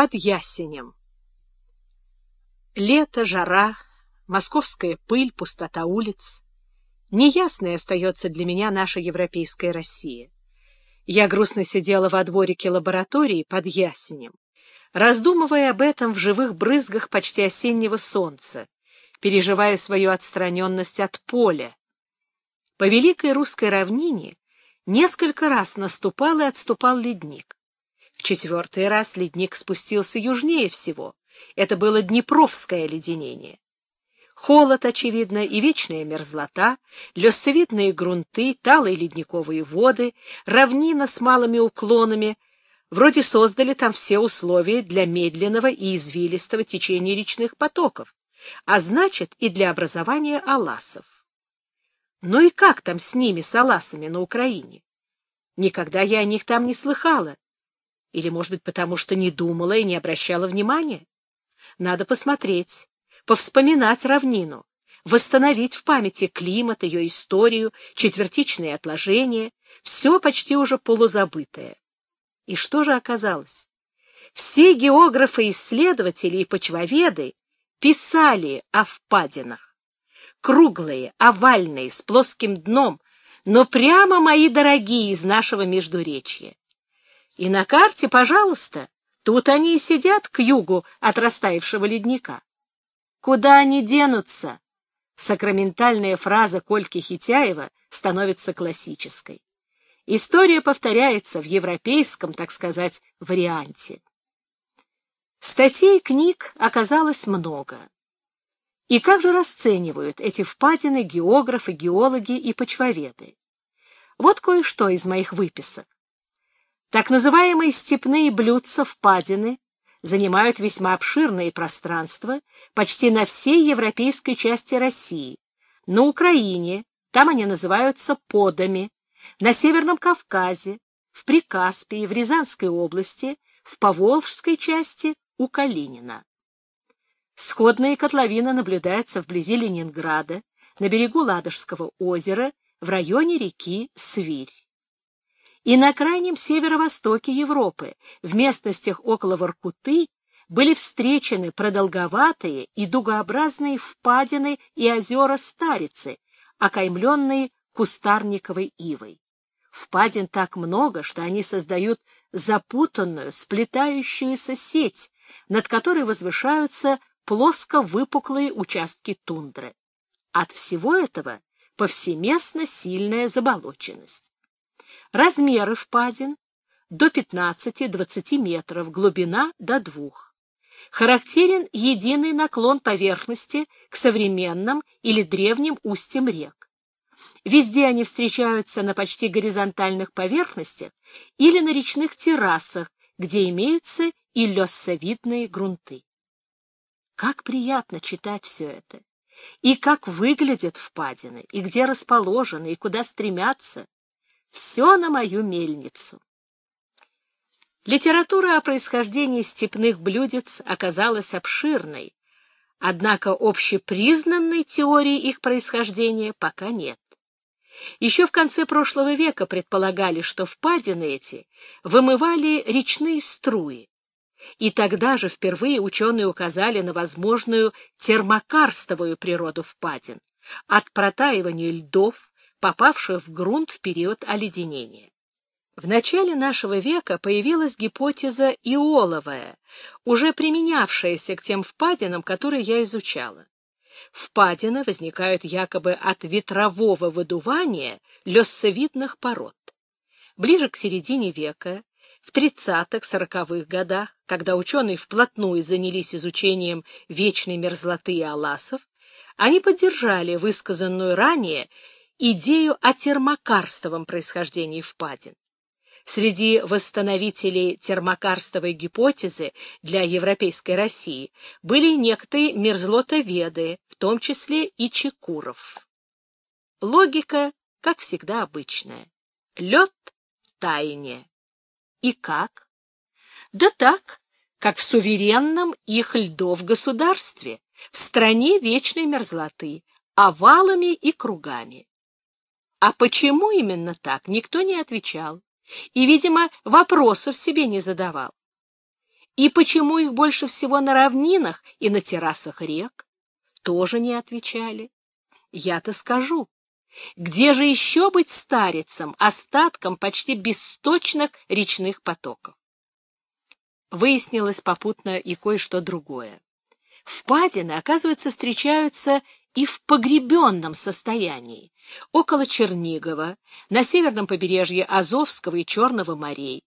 под ясенем. Лето, жара, московская пыль, пустота улиц. Неясной остается для меня наша европейская Россия. Я грустно сидела во дворике лаборатории под ясенем, раздумывая об этом в живых брызгах почти осеннего солнца, переживая свою отстраненность от поля. По великой русской равнине несколько раз наступал и отступал ледник. Четвертый раз ледник спустился южнее всего. Это было Днепровское леденение. Холод, очевидно, и вечная мерзлота, лесовидные грунты, талые ледниковые воды, равнина с малыми уклонами вроде создали там все условия для медленного и извилистого течения речных потоков, а значит и для образования аласов. Ну и как там с ними, с аласами, на Украине? Никогда я о них там не слыхала. Или, может быть, потому что не думала и не обращала внимания? Надо посмотреть повспоминать равнину, восстановить в памяти климат, ее историю, четвертичные отложения, все почти уже полузабытое. И что же оказалось? Все географы-исследователи и почвоведы писали о впадинах. Круглые, овальные, с плоским дном, но прямо мои дорогие из нашего междуречья. И на карте, пожалуйста, тут они и сидят к югу от растаявшего ледника. Куда они денутся? Сакраментальная фраза Кольки Хитяева становится классической. История повторяется в европейском, так сказать, варианте. Статей книг оказалось много. И как же расценивают эти впадины географы, геологи и почвоведы? Вот кое-что из моих выписок. Так называемые степные блюдца впадины занимают весьма обширные пространства почти на всей европейской части России. На Украине, там они называются подами, на Северном Кавказе, в Прикаспии, в Рязанской области, в Поволжской части у Калинина. Сходные котловины наблюдаются вблизи Ленинграда, на берегу Ладожского озера, в районе реки Свирь и на крайнем северо-востоке Европы, в местностях около Воркуты, были встречены продолговатые и дугообразные впадины и озера Старицы, окаймленные кустарниковой ивой. Впадин так много, что они создают запутанную, сплетающуюся сеть, над которой возвышаются плоско выпуклые участки тундры. От всего этого повсеместно сильная заболоченность. Размеры впадин до 15-20 метров, глубина до 2. Характерен единый наклон поверхности к современным или древним устьям рек. Везде они встречаются на почти горизонтальных поверхностях или на речных террасах, где имеются и лесовидные грунты. Как приятно читать все это! И как выглядят впадины, и где расположены, и куда стремятся. Все на мою мельницу. Литература о происхождении степных блюдец оказалась обширной, однако общепризнанной теории их происхождения пока нет. Еще в конце прошлого века предполагали, что впадины эти вымывали речные струи, и тогда же впервые ученые указали на возможную термокарстовую природу впадин, от протаивания льдов попавших в грунт в период оледенения. В начале нашего века появилась гипотеза иоловая, уже применявшаяся к тем впадинам, которые я изучала. Впадины возникают якобы от ветрового выдувания лесовидных пород. Ближе к середине века, в 30-40-х годах, когда ученые вплотную занялись изучением вечной мерзлоты и аласов, они поддержали высказанную ранее идею о термокарстовом происхождении впадин. Среди восстановителей термокарстовой гипотезы для европейской России были некоторые мерзлотоведы, в том числе и Чекуров. Логика, как всегда, обычная. Лед — таяние. И как? Да так, как в суверенном их льдов государстве, в стране вечной мерзлоты, овалами и кругами. А почему именно так, никто не отвечал и, видимо, вопросов себе не задавал. И почему их больше всего на равнинах и на террасах рек? Тоже не отвечали. Я-то скажу. Где же еще быть старицем, остатком почти бесточных речных потоков? Выяснилось попутно и кое-что другое. Впадины, оказывается, встречаются и в погребенном состоянии, около Чернигова, на северном побережье Азовского и Черного морей.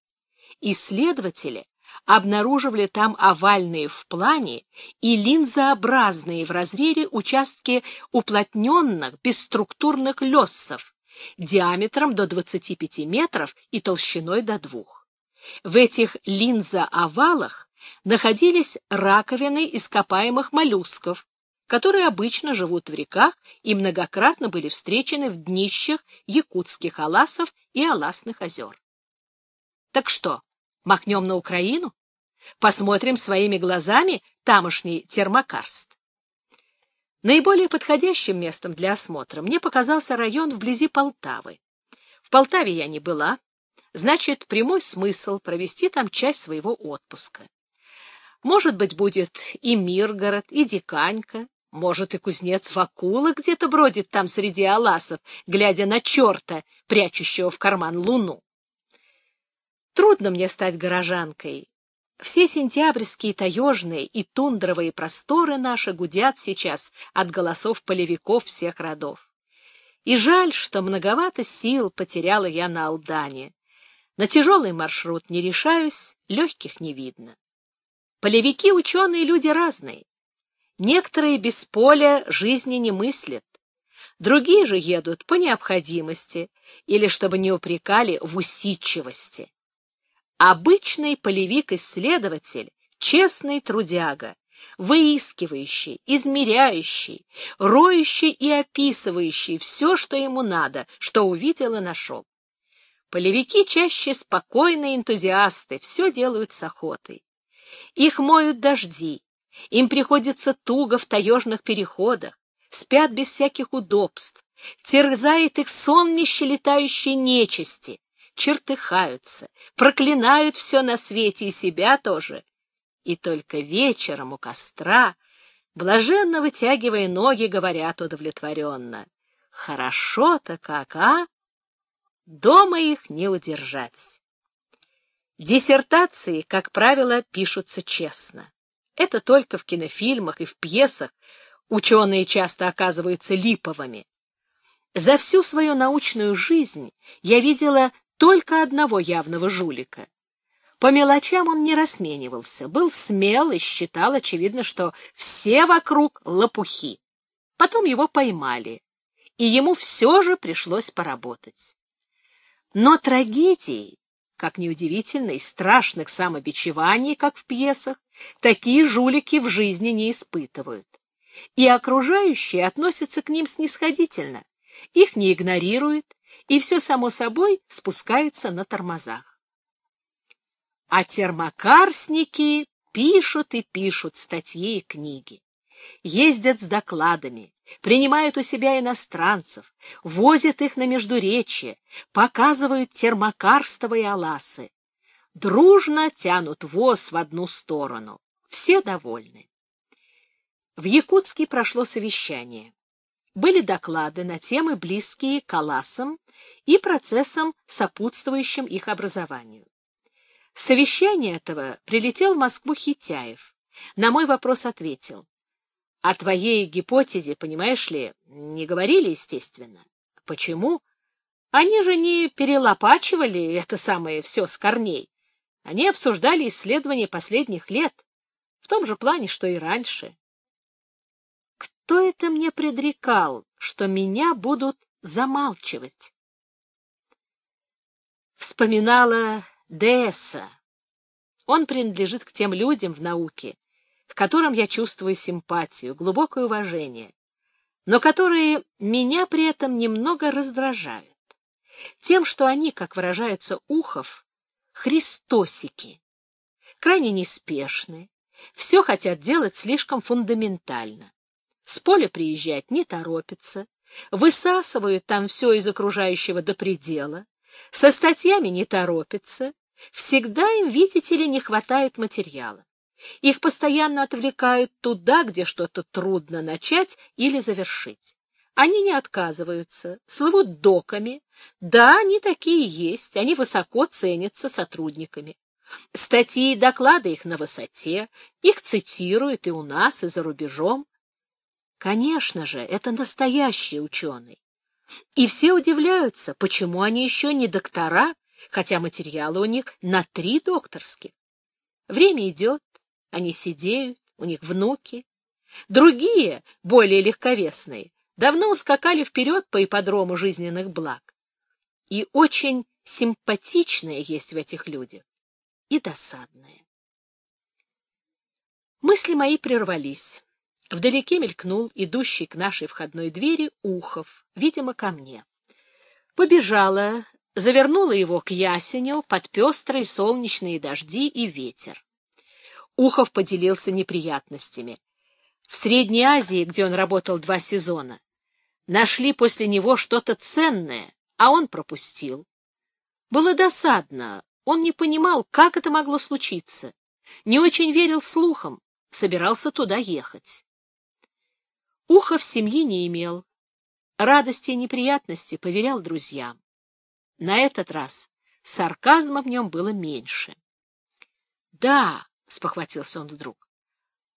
Исследователи обнаруживали там овальные в плане и линзообразные в разрезе участки уплотненных бесструктурных лессов диаметром до 25 метров и толщиной до 2. В этих линзоовалах находились раковины ископаемых моллюсков, которые обычно живут в реках и многократно были встречены в днищах якутских аласов и аласных озер. Так что, Махнем на Украину? Посмотрим своими глазами тамошний термокарст. Наиболее подходящим местом для осмотра мне показался район вблизи Полтавы. В Полтаве я не была, значит, прямой смысл провести там часть своего отпуска. Может быть, будет и Миргород, и Диканька, может, и кузнец Вакула где-то бродит там среди аласов, глядя на черта, прячущего в карман луну. Трудно мне стать горожанкой. Все сентябрьские таежные и тундровые просторы наши гудят сейчас от голосов полевиков всех родов. И жаль, что многовато сил потеряла я на Алдане. На тяжелый маршрут не решаюсь, легких не видно. Полевики — ученые люди разные. Некоторые без поля жизни не мыслят. Другие же едут по необходимости или чтобы не упрекали в усидчивости. Обычный полевик-исследователь, честный трудяга, выискивающий, измеряющий, роющий и описывающий все, что ему надо, что увидел и нашел. Полевики чаще спокойные энтузиасты, все делают с охотой. Их моют дожди, им приходится туго в таежных переходах, спят без всяких удобств, терзает их соннище летающей нечисти, чертыхаются, проклинают все на свете и себя тоже. И только вечером у костра, блаженно вытягивая ноги, говорят удовлетворенно. Хорошо-то как, а? Дома их не удержать. Диссертации, как правило, пишутся честно. Это только в кинофильмах и в пьесах ученые часто оказываются липовыми. За всю свою научную жизнь я видела только одного явного жулика. По мелочам он не рассменивался, был смел и считал, очевидно, что все вокруг лопухи. Потом его поймали, и ему все же пришлось поработать. Но трагедии, как неудивительно, и страшных самобичеваний, как в пьесах, такие жулики в жизни не испытывают. И окружающие относятся к ним снисходительно, их не игнорируют, и все само собой спускается на тормозах. А термокарсники пишут и пишут статьи и книги, ездят с докладами, принимают у себя иностранцев, возят их на междуречье, показывают термокарстовые аласы. Дружно тянут воз в одну сторону. Все довольны. В Якутске прошло совещание были доклады на темы, близкие к Аласам и процессам, сопутствующим их образованию. совещание этого прилетел в Москву Хитяев. На мой вопрос ответил. О твоей гипотезе, понимаешь ли, не говорили, естественно. Почему? Они же не перелопачивали это самое все с корней. Они обсуждали исследования последних лет, в том же плане, что и раньше. Кто это мне предрекал, что меня будут замалчивать? Вспоминала Десса. Он принадлежит к тем людям в науке, к которым я чувствую симпатию, глубокое уважение, но которые меня при этом немного раздражают. Тем, что они, как выражается Ухов, христосики, крайне неспешны, все хотят делать слишком фундаментально. С поля приезжать не торопятся, высасывают там все из окружающего до предела, со статьями не торопятся, Всегда им, видите ли, не хватает материала. Их постоянно отвлекают туда, где что-то трудно начать или завершить. Они не отказываются, слывут доками. Да, они такие есть, они высоко ценятся сотрудниками. Статьи и доклады их на высоте, их цитируют и у нас, и за рубежом. Конечно же, это настоящие ученые. И все удивляются, почему они еще не доктора, хотя материалы у них на три докторских. Время идет, они сидеют, у них внуки. Другие, более легковесные, давно ускакали вперед по ипподрому жизненных благ. И очень симпатичное есть в этих людях, и досадное. Мысли мои прервались. Вдалеке мелькнул идущий к нашей входной двери Ухов, видимо, ко мне. Побежала, завернула его к ясеню под пестрые солнечные дожди и ветер. Ухов поделился неприятностями. В Средней Азии, где он работал два сезона, нашли после него что-то ценное, а он пропустил. Было досадно, он не понимал, как это могло случиться, не очень верил слухам, собирался туда ехать. Ухов семьи не имел, радости и неприятности поверял друзьям. На этот раз сарказма в нем было меньше. — Да, — спохватился он вдруг, —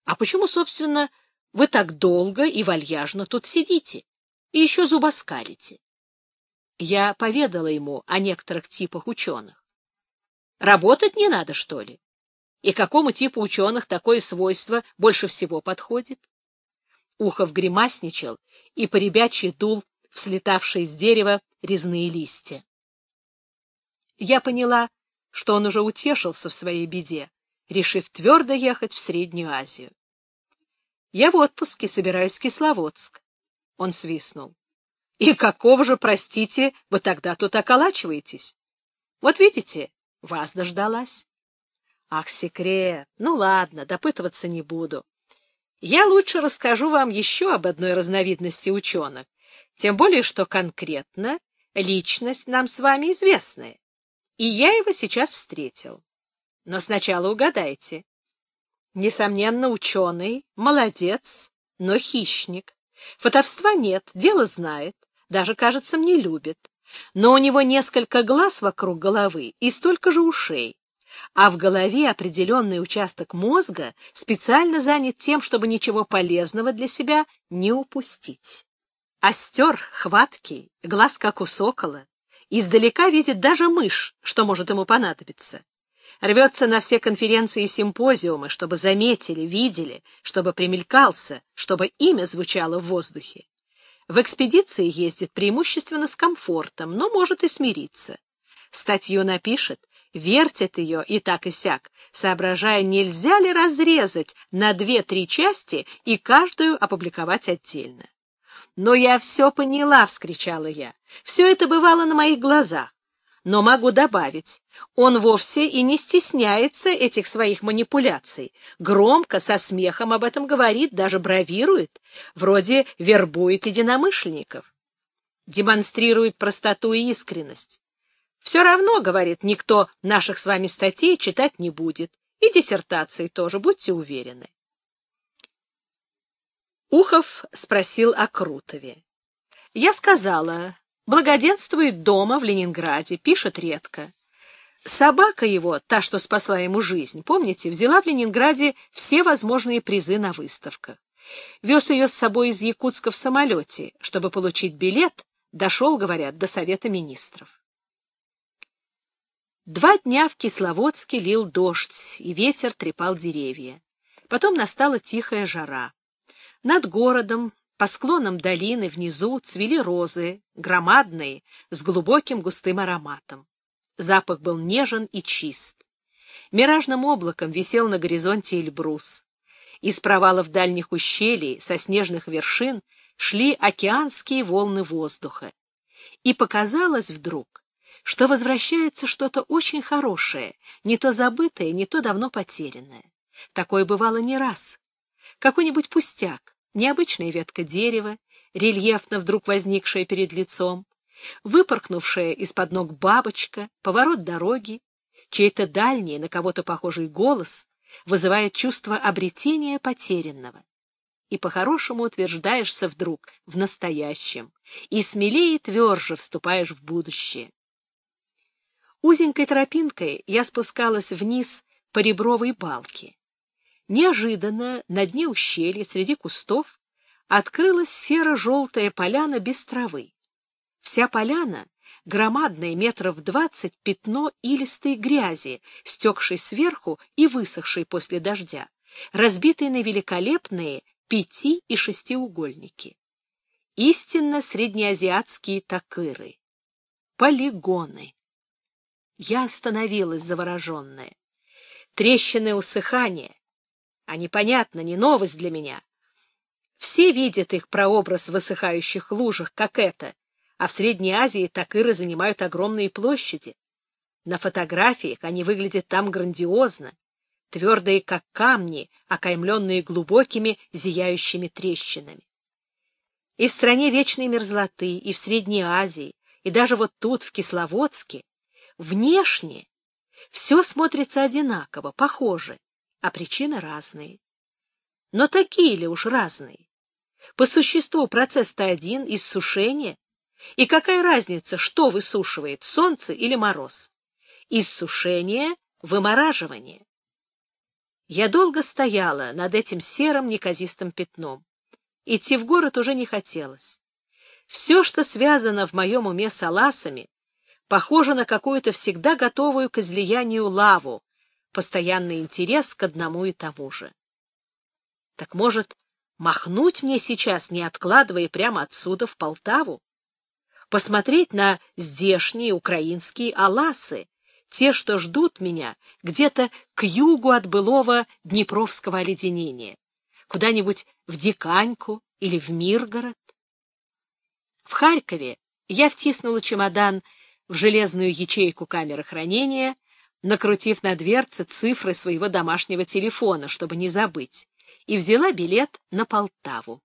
а почему, собственно, вы так долго и вальяжно тут сидите и еще зубоскалите? Я поведала ему о некоторых типах ученых. Работать не надо, что ли? И какому типу ученых такое свойство больше всего подходит? Ухов гримасничал и поребячий дул в слетавшие с дерева резные листья. Я поняла, что он уже утешился в своей беде, решив твердо ехать в Среднюю Азию. Я в отпуске собираюсь в Кисловодск. Он свистнул. И какого же, простите, вы тогда тут околачиваетесь? Вот видите, вас дождалась. Ах, секрет. Ну ладно, допытываться не буду. Я лучше расскажу вам еще об одной разновидности ученых, тем более, что конкретно личность нам с вами известная, и я его сейчас встретил. Но сначала угадайте. Несомненно, ученый, молодец, но хищник. Фотовства нет, дело знает, даже, кажется, мне любит. Но у него несколько глаз вокруг головы и столько же ушей а в голове определенный участок мозга специально занят тем, чтобы ничего полезного для себя не упустить. Остер, хваткий, глаз как у сокола, издалека видит даже мышь, что может ему понадобиться. Рвется на все конференции и симпозиумы, чтобы заметили, видели, чтобы примелькался, чтобы имя звучало в воздухе. В экспедиции ездит преимущественно с комфортом, но может и смириться. Статью напишет, вертят ее и так и сяк, соображая, нельзя ли разрезать на две-три части и каждую опубликовать отдельно. «Но я все поняла!» — вскричала я. «Все это бывало на моих глазах. Но могу добавить, он вовсе и не стесняется этих своих манипуляций. Громко, со смехом об этом говорит, даже бравирует, вроде вербует единомышленников. Демонстрирует простоту и искренность. Все равно, говорит, никто наших с вами статей читать не будет. И диссертации тоже, будьте уверены. Ухов спросил о Крутове. Я сказала, благоденствует дома в Ленинграде, пишет редко. Собака его, та, что спасла ему жизнь, помните, взяла в Ленинграде все возможные призы на выставках. Вез ее с собой из Якутска в самолете, чтобы получить билет, дошел, говорят, до Совета Министров. Два дня в Кисловодске лил дождь, и ветер трепал деревья. Потом настала тихая жара. Над городом, по склонам долины внизу цвели розы, громадные, с глубоким густым ароматом. Запах был нежен и чист. Миражным облаком висел на горизонте Эльбрус. Из провалов дальних ущелий, со снежных вершин, шли океанские волны воздуха. И показалось вдруг, что возвращается что-то очень хорошее, не то забытое, не то давно потерянное. Такое бывало не раз. Какой-нибудь пустяк, необычная ветка дерева, рельефно вдруг возникшая перед лицом, выпоркнувшая из-под ног бабочка, поворот дороги, чей-то дальний, на кого-то похожий голос вызывает чувство обретения потерянного. И по-хорошему утверждаешься вдруг в настоящем, и смелее и тверже вступаешь в будущее. Узенькой тропинкой я спускалась вниз по ребровой балке. Неожиданно на дне ущелья среди кустов открылась серо-желтая поляна без травы. Вся поляна — громадное метров двадцать пятно илистой грязи, стекшей сверху и высохшей после дождя, разбитой на великолепные пяти- и шестиугольники. Истинно среднеазиатские такыры. Полигоны. Я остановилась завороженная. Трещины усыхания. А непонятно, не новость для меня. Все видят их прообраз в высыхающих лужах, как это, а в Средней Азии такыры занимают огромные площади. На фотографиях они выглядят там грандиозно, твердые, как камни, окаймленные глубокими зияющими трещинами. И в стране вечной мерзлоты, и в Средней Азии, и даже вот тут, в Кисловодске, внешне все смотрится одинаково, похоже, а причины разные. Но такие ли уж разные? По существу процесс-то один — иссушение. И какая разница, что высушивает, солнце или мороз? Иссушение — вымораживание. Я долго стояла над этим серым неказистым пятном. Идти в город уже не хотелось. Все, что связано в моем уме с аласами, похоже на какую-то всегда готовую к излиянию лаву, постоянный интерес к одному и тому же. Так может, махнуть мне сейчас, не откладывая прямо отсюда в Полтаву? Посмотреть на здешние украинские аласы, те, что ждут меня где-то к югу от былого Днепровского оледенения, куда-нибудь в Диканьку или в Миргород? В Харькове я втиснула чемодан в железную ячейку камеры хранения, накрутив на дверце цифры своего домашнего телефона, чтобы не забыть, и взяла билет на Полтаву.